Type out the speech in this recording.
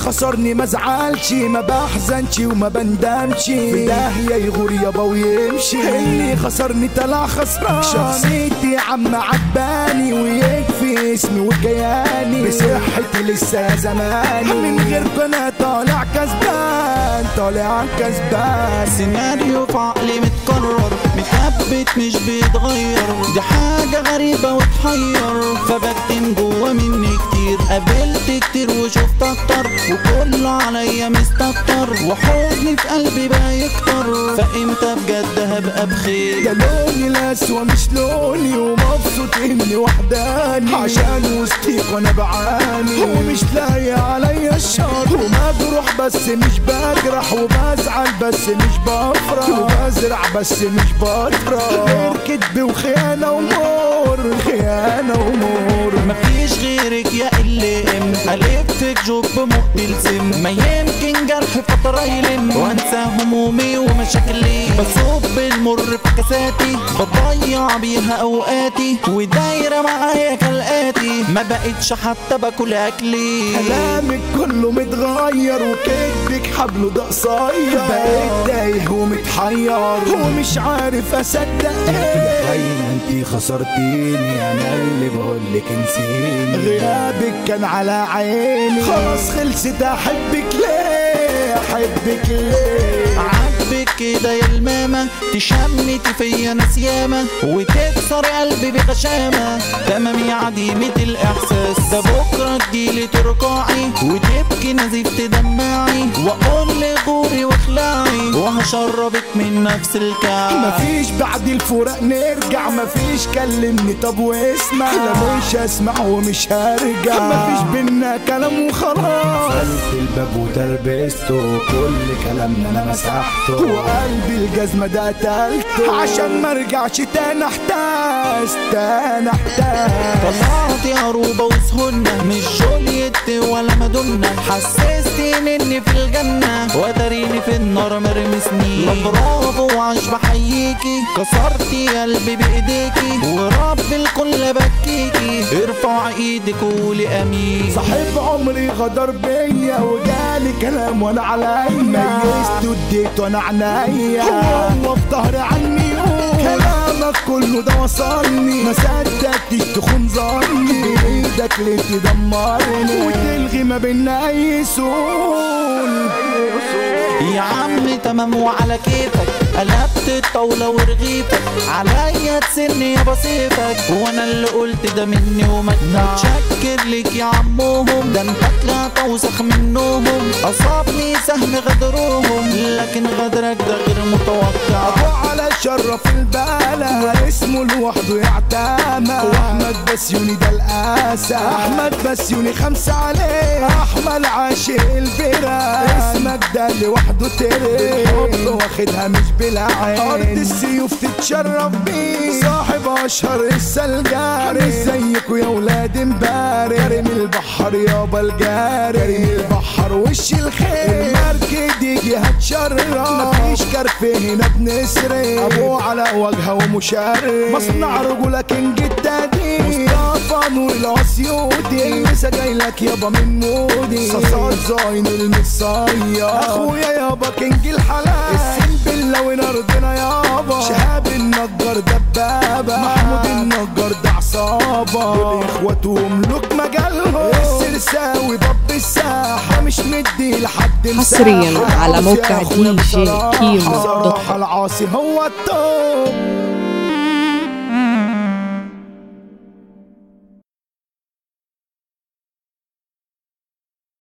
خسرني ما زعلش ما بحزنش وما بندمش. في داهية يغور يابا ويمشي. اللي خسرني طلع خسران. شخصيتي عم عجباني ويكفي اسمي وكياني. بصحتي لسه زماني. من غيركم أنا طالع كسبان طالع كسبان. سيناريو في عقلي متكرر متثبت مش بيتغير. دي حاجة غريبة وتحير. فبكتم جوا مني كتير. قابلت كتير وشفت وحزني في قلبي بقى يكتر فامتى بجد هبقى بخير ده لوني الاسوى مش لوني ومبسوط إني وحداني. عشان وسطيك وأنا بعاني. ومش لاقي عليا الشر. ومجروح بس مش بجرح. وبزعل بس مش بفرح. وبزرع بس مش بطرح. غير كدب وخيانة ومور. خيانة ومور. مفيش غيرك يا اللي إم. حلفتك جوب بمقتل السم ما يمكن جرح فترة يلم وانسى همومي ومشاكلي. بصب المر في كاساتي. بضيع بيها أوقاتي. ودايرة معايا كالآتي. ما بقتش حتى باكل أكلي. كلامك كله متغير وكدبك حبله ده قصير بقيت تايه ومتحير. ومش عارف أصدق إيه. خاينة انتي خسرتيني. أنا اللي بقولك إنسيني. غيابك كان على عيني. خلاص خلصت أحبك أحبك ليه؟ عاجبك كده يا الماما تشمتي فيا ناس ياما وتكسر قلبي بغشامة. تمامي عديمة الإحساس. ده بكرة تجيلي ترقعي وتبكي نزيف تدمعي وأقول لي غوري واخلعي وهشربك من نفس الكعب مفيش بعد الفراق نرجع مفيش كلمني طب واسمع. لا مش هسمع ومش هرجع. مفيش بينا كلام وخلاص. قفلت الباب وتربسته كل كلامنا أنا مسحته. وقلبي الجزمة ده قتلته. عشان ما أرجعش تاني أحتاس تاني أحتاس. طلعت يا روبة وسهولنا مش جوليت ولا مادونا حسستيني إني في الجنة وداريني في النار مرمي سنين برافو وعش بحييكي. كسرتي قلبي بإيديكي. ورب الكل بكيكي. ارفع إيدك وقولي أمين. صاحب عمري غدر بيا وجالي كلام وأنا عليا. ميزت واديت وأنا عنيا هو في ظهري عني كلامك كله ده وصلني. ما صدقتش تخون ظني. بايدك ليه تدمرني؟ وتلغي ما بينا أي سول يا عم تمام وعلى كيفك؟ قلبت الطاولة ورغيفك. عليا تسني يا بصيفك وأنا اللي قلت ده مني وما متشكر ليك يا عمهم. ده أنت طلعت أوسخ منهم. أصابني سهم غدرهم لكن غدرك ده غير متوقع. أبو على شرف البلد. اسمه لوحده يعتمد واحمد بسيوني ده الأسى. أحمد بسيوني خمسة عليه. أحمد عاشق البرا اسمك ده لوحده تري الحب واخدها مش بالعين. أرض السيوف تتشرف بيه. صاحب أشهر السلجاري. زيكوا يا ولاد امبارح. كريم البحر يابا الجاري كريم البحر وش الخير. هتشرف مفيش كرف هنا بنسرق. أبو على وجهه ومشرف مصنع رجولة كينج التقدير مصطفى نور الاسيوطي المسا جاي لك يابا من مودي. صصاد زاين المصير أخويا يابا كينج الحلال. السنبلة ونردنا يابا. شهاب النجار دبابة. محمود النجار ده عصابة دول اخوات وملوك مجالهم السرساوي باب الساحة مش مدي لحد حصرياً. على موقع دي جي كيمو العاصي هو ال top.